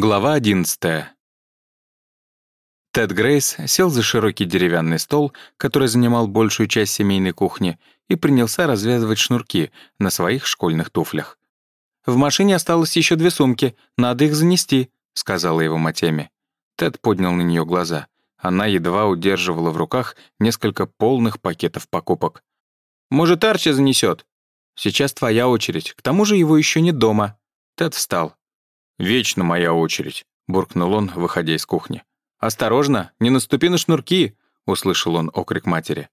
Глава 11. Тед Грейс сел за широкий деревянный стол, который занимал большую часть семейной кухни, и принялся развязывать шнурки на своих школьных туфлях. «В машине осталось еще две сумки, надо их занести», — сказала его Матеми. Тед поднял на нее глаза. Она едва удерживала в руках несколько полных пакетов покупок. «Может, Арчи занесет? Сейчас твоя очередь, к тому же его еще нет дома». Тед встал. «Вечно моя очередь», — буркнул он, выходя из кухни. «Осторожно, не наступи на шнурки!» — услышал он окрик матери.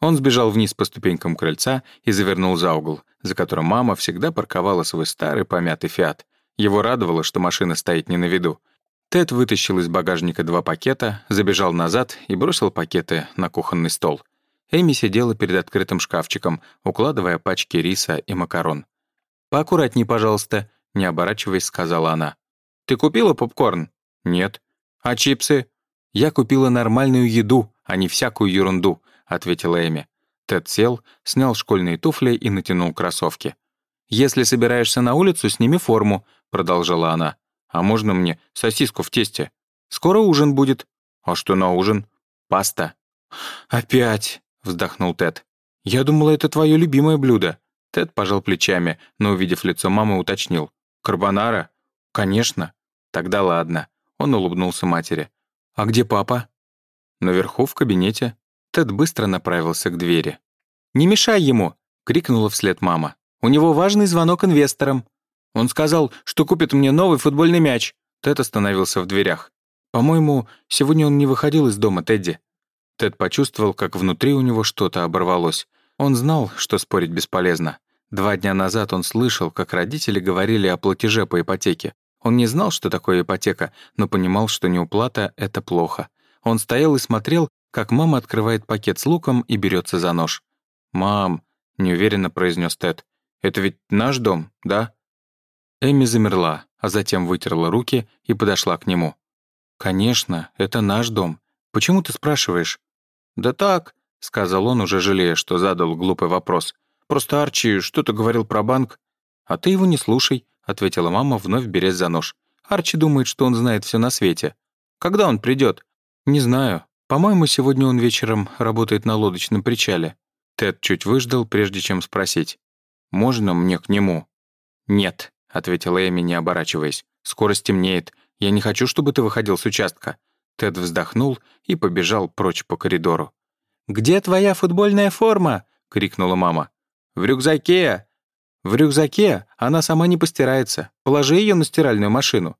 Он сбежал вниз по ступенькам крыльца и завернул за угол, за которым мама всегда парковала свой старый помятый «Фиат». Его радовало, что машина стоит не на виду. Тед вытащил из багажника два пакета, забежал назад и бросил пакеты на кухонный стол. Эми сидела перед открытым шкафчиком, укладывая пачки риса и макарон. «Поаккуратней, пожалуйста», не оборачиваясь, сказала она. «Ты купила попкорн?» «Нет». «А чипсы?» «Я купила нормальную еду, а не всякую ерунду», — ответила Эми. Тед сел, снял школьные туфли и натянул кроссовки. «Если собираешься на улицу, сними форму», — продолжала она. «А можно мне сосиску в тесте? Скоро ужин будет». «А что на ужин?» «Паста». «Опять», — вздохнул Тед. «Я думала, это твое любимое блюдо». Тед пожал плечами, но, увидев лицо мамы, уточнил. «Карбонара?» «Конечно». «Тогда ладно». Он улыбнулся матери. «А где папа?» «Наверху, в кабинете». Тед быстро направился к двери. «Не мешай ему!» — крикнула вслед мама. «У него важный звонок инвесторам». Он сказал, что купит мне новый футбольный мяч. Тед остановился в дверях. «По-моему, сегодня он не выходил из дома, Тедди». Тед почувствовал, как внутри у него что-то оборвалось. Он знал, что спорить бесполезно. Два дня назад он слышал, как родители говорили о платеже по ипотеке. Он не знал, что такое ипотека, но понимал, что неуплата — это плохо. Он стоял и смотрел, как мама открывает пакет с луком и берется за нож. «Мам», — неуверенно произнес Тед, — «это ведь наш дом, да?» Эми замерла, а затем вытерла руки и подошла к нему. «Конечно, это наш дом. Почему ты спрашиваешь?» «Да так», — сказал он, уже жалея, что задал глупый вопрос. Просто Арчи что-то говорил про банк. А ты его не слушай», — ответила мама, вновь берясь за нож. «Арчи думает, что он знает все на свете. Когда он придет? «Не знаю. По-моему, сегодня он вечером работает на лодочном причале». Тед чуть выждал, прежде чем спросить. «Можно мне к нему?» «Нет», — ответила Эми, не оборачиваясь. «Скоро стемнеет. Я не хочу, чтобы ты выходил с участка». Тед вздохнул и побежал прочь по коридору. «Где твоя футбольная форма?» — крикнула мама. «В рюкзаке!» «В рюкзаке! Она сама не постирается. Положи ее на стиральную машину».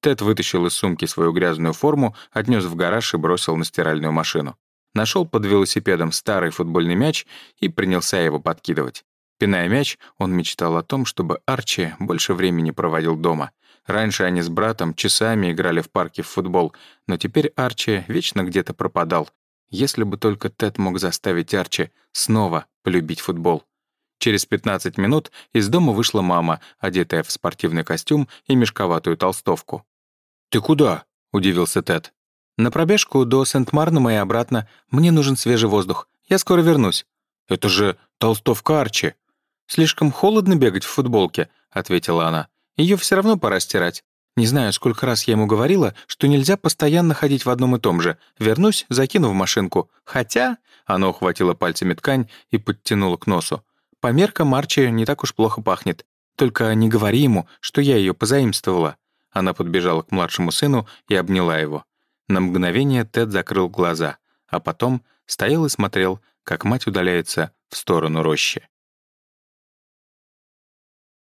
Тед вытащил из сумки свою грязную форму, отнес в гараж и бросил на стиральную машину. Нашел под велосипедом старый футбольный мяч и принялся его подкидывать. Пиная мяч, он мечтал о том, чтобы Арчи больше времени проводил дома. Раньше они с братом часами играли в парке в футбол, но теперь Арчи вечно где-то пропадал. Если бы только Тед мог заставить Арчи снова полюбить футбол. Через 15 минут из дома вышла мама, одетая в спортивный костюм и мешковатую толстовку. «Ты куда?» — удивился Тед. «На пробежку до Сент-Марнума и обратно. Мне нужен свежий воздух. Я скоро вернусь». «Это же толстовка Арчи». «Слишком холодно бегать в футболке», — ответила она. Ее все равно пора стирать. Не знаю, сколько раз я ему говорила, что нельзя постоянно ходить в одном и том же. Вернусь, закину в машинку. Хотя...» Она ухватила пальцами ткань и подтянула к носу. По меркам Арчи не так уж плохо пахнет. Только не говори ему, что я ее позаимствовала». Она подбежала к младшему сыну и обняла его. На мгновение Тед закрыл глаза, а потом стоял и смотрел, как мать удаляется в сторону рощи.